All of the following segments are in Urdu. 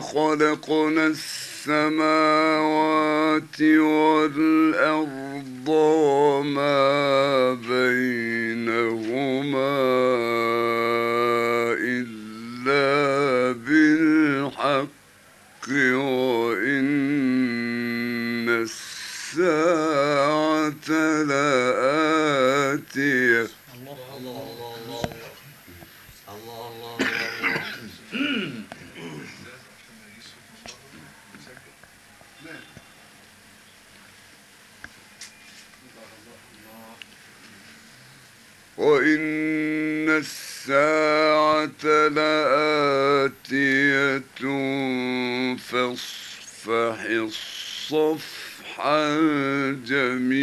خلقنا السماوات والأرض وما بينهما إلا بالحق وإن الساعة لآتية الله الله الله الله الله الله وإن الساعة لآتية فاصفح الصفح الجميل.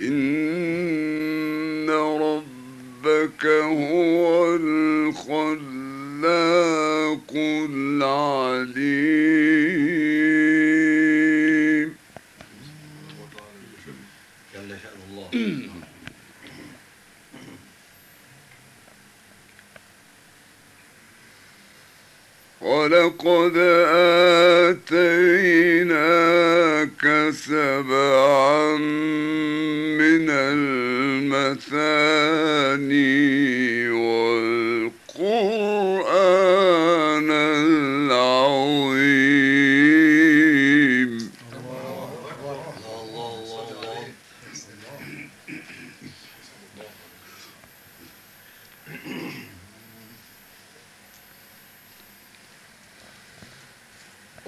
إن ربك هو جل شأن الله ولقد آتيناك سبعا من المثاني والقرآن العظيم الله الله الله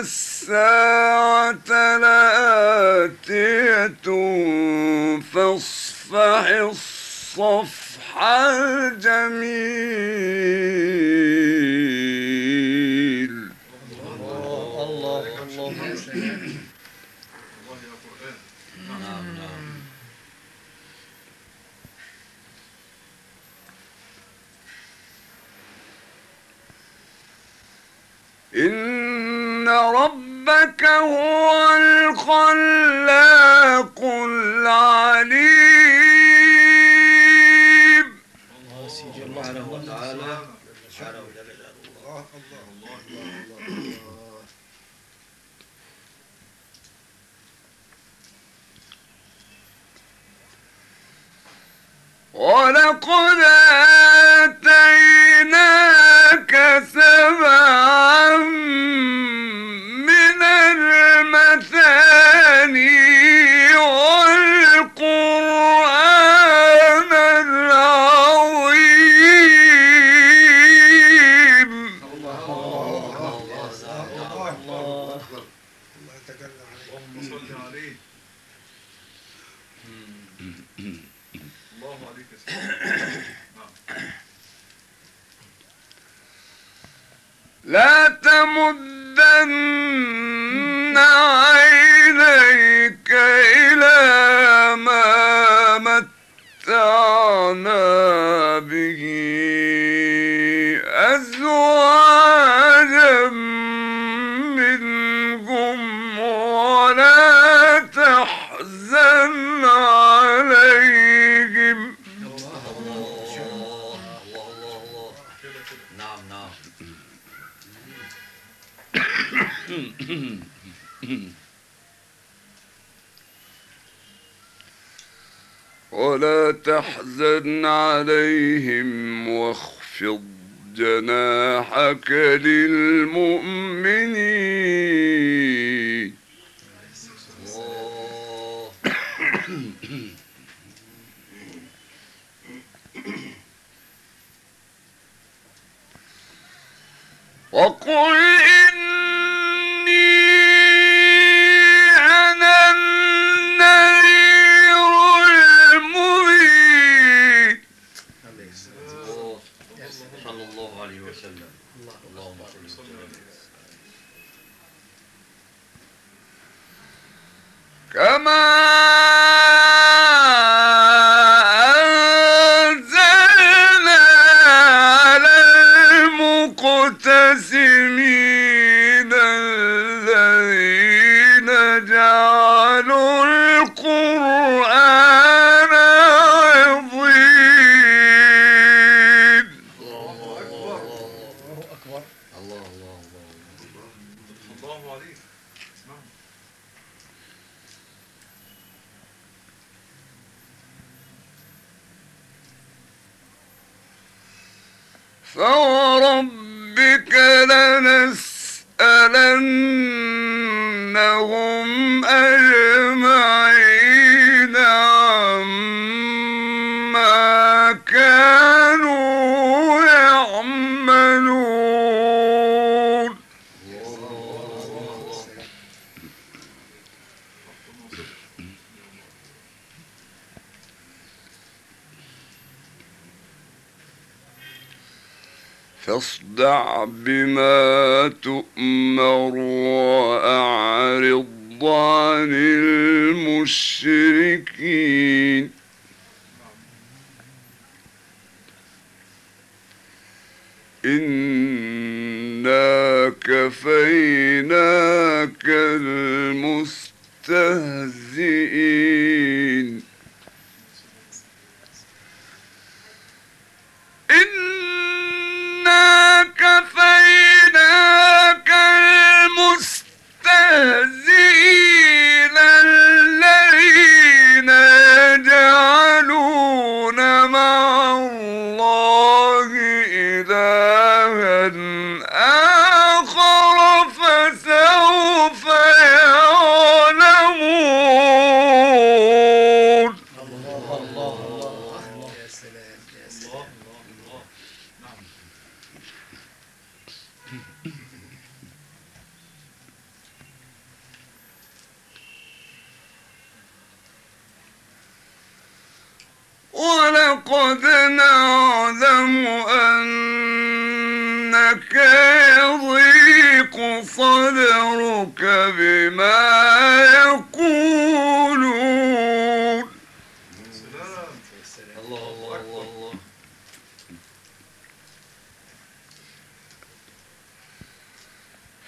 الساعة لآتية فاصفح الصفح الجميل. الله الله نعم نعم إن هو الخلاق العليم. سبحانه وتعالى الله ولقد ہاں۔ لا تمدن عينيك إلى ما متعنا به أزواجا ولا تحزن عليهم واخفض جناحك للمؤمنين. المقتسمين الذين جعلوا القرآن عظيم الله أكبر. الله أكبر الله الله الله الله عليك اسمعوا ربك لنسألنهم أجمعين فاصدع بما تؤمر وأعرض عن المشركين. إنا كفيناك المستهزئين. ولقد نعلم أنك يضيق صدرك بما يقولون سلام الله الله الله الله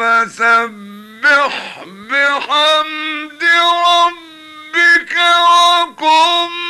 فسبح بحمد ربك وكن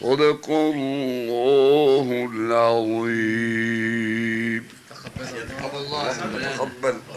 صدق الله العظيم. تقبل الله. تقبل.